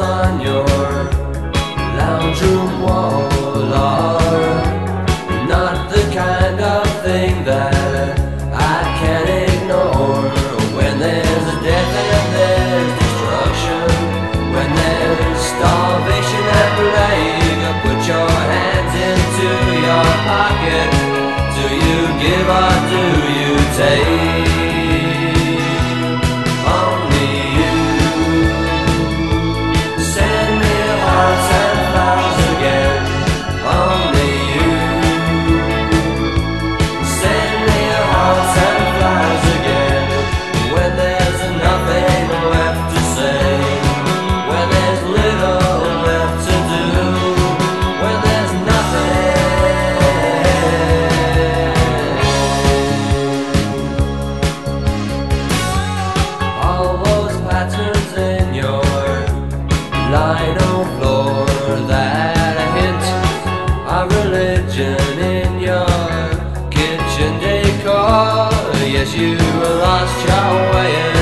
on your lounge room wall not the kind of thing that I can ignore. When there's death and destruction, when there's starvation and plague, put your hands into your. Do you give or do you take? lino floor that a hint religion in your kitchen decor. Yes, you lost your way.